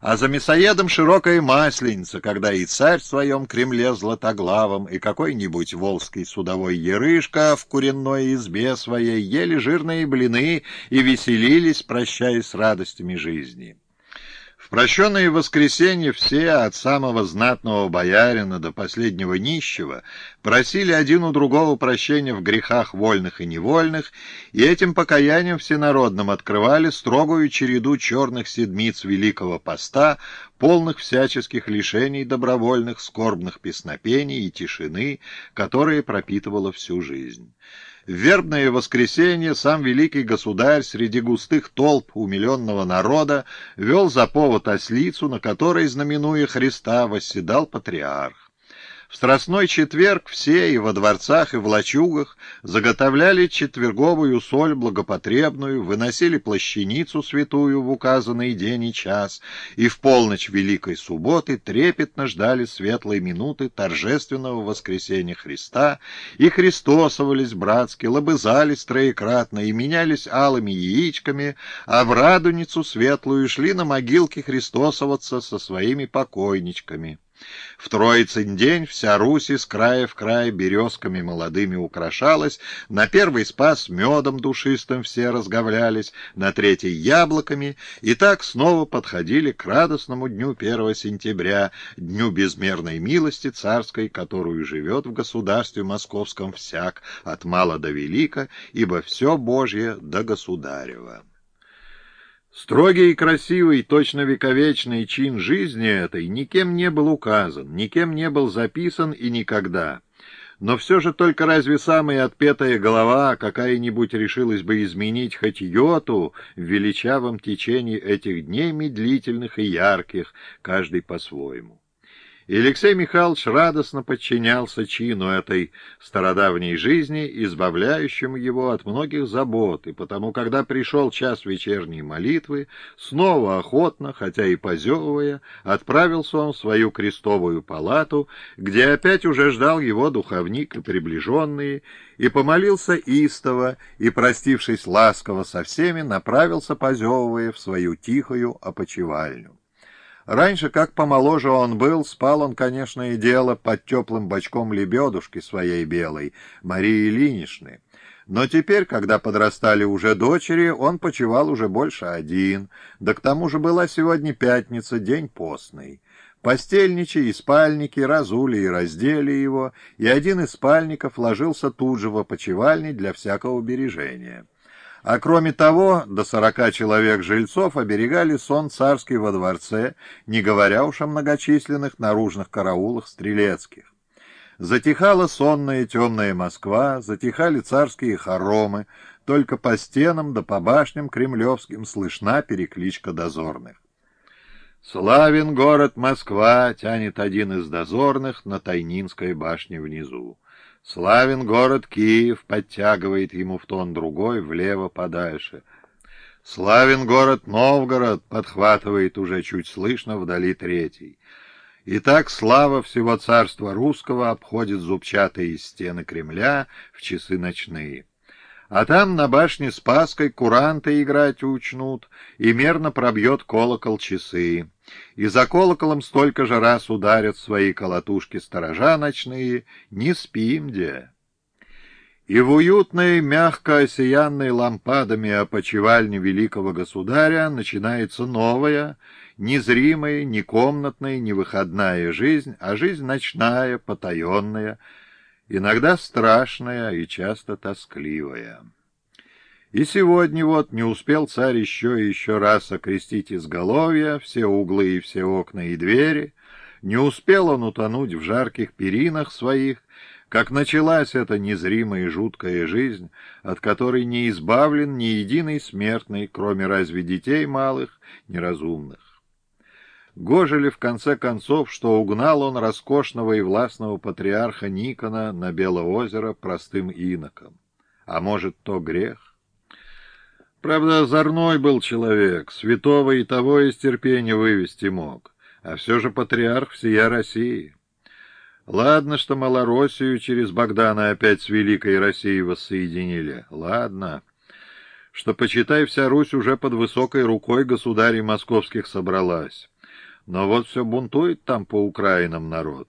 а за мясоедом широкая масленица, когда и царь в своем Кремле златоглавом, и какой-нибудь волжский судовой ерышка в куренной избе своей ели жирные блины и веселились, прощаясь с радостями жизни. Прощенные воскресенье все, от самого знатного боярина до последнего нищего, просили один у другого прощения в грехах вольных и невольных, и этим покаянием всенародным открывали строгую череду черных седмиц Великого Поста, полных всяческих лишений добровольных, скорбных песнопений и тишины, которые пропитывала всю жизнь. В вербное воскресенье сам великий государь среди густых толп умиленного народа вел за повод ослицу, на которой, знаменуя Христа, восседал патриарх. В Страстной четверг все и во дворцах, и в лачугах заготовляли четверговую соль благопотребную, выносили плащаницу святую в указанный день и час, и в полночь Великой Субботы трепетно ждали светлой минуты торжественного воскресения Христа, и христосовались братски, лобызались троекратно и менялись алыми яичками, а в радуницу светлую шли на могилке христосоваться со своими покойничками. В Троицын день вся Русь из края в край березками молодыми украшалась, на первый спас медом душистым все разговлялись, на третий яблоками, и так снова подходили к радостному дню 1 сентября, дню безмерной милости царской, которую живет в государстве московском всяк, от мала до велика, ибо все Божье до государева. Строгий и красивый, точно вековечный чин жизни этой никем не был указан, никем не был записан и никогда. Но все же только разве самая отпетая голова какая-нибудь решилась бы изменить хоть йоту в величавом течении этих дней медлительных и ярких, каждый по-своему. И Алексей Михайлович радостно подчинялся чину этой стародавней жизни, избавляющему его от многих забот, и потому, когда пришел час вечерней молитвы, снова охотно, хотя и позевывая, отправился он в свою крестовую палату, где опять уже ждал его духовник и приближенные, и помолился истово, и, простившись ласково со всеми, направился, позевывая, в свою тихую опочивальню. Раньше, как помоложе он был, спал он, конечно, и дело под теплым бочком лебедушки своей белой, Марии Ильиничны. Но теперь, когда подрастали уже дочери, он почевал уже больше один, да к тому же была сегодня пятница, день постный. Постельничи и спальники разули и раздели его, и один из спальников ложился тут же в опочивальне для всякого бережения. А кроме того, до сорока человек жильцов оберегали сон царский во дворце, не говоря уж о многочисленных наружных караулах стрелецких. Затихала сонная темная Москва, затихали царские хоромы, только по стенам да по башням кремлевским слышна перекличка дозорных. «Славен город Москва!» — тянет один из дозорных на Тайнинской башне внизу. Славен город Киев, подтягивает ему в тон другой, влево подальше. Славен город Новгород, подхватывает уже чуть слышно вдали третий. И так слава всего царства русского обходит зубчатые стены Кремля в часы ночные. А там на башне Спаской куранты играть учнут, и мерно пробьет колокол часы. И за колоколом столько же раз ударят свои колотушки сторожа ночные, не спим где. И в уютной, мягко осиянной лампадами опочивальне великого государя начинается новая, незримая, ни комнатная, ни выходная жизнь, а жизнь ночная, потаенная, иногда страшная и часто тоскливая. И сегодня вот не успел царь еще и еще раз окрестить изголовья, все углы и все окна и двери, не успел он утонуть в жарких перинах своих, как началась эта незримая и жуткая жизнь, от которой не избавлен ни единый смертный, кроме разве детей малых, неразумных. Гоже ли в конце концов, что угнал он роскошного и властного патриарха Никона на Белоозеро простым иноком? А может, то грех? Правда, озорной был человек, святого и того из терпения вывести мог, а все же патриарх всея России. Ладно, что Малороссию через Богдана опять с Великой Россией воссоединили. Ладно, что, почитай, вся Русь уже под высокой рукой государей московских собралась. Но вот все бунтует там по Украинам народ.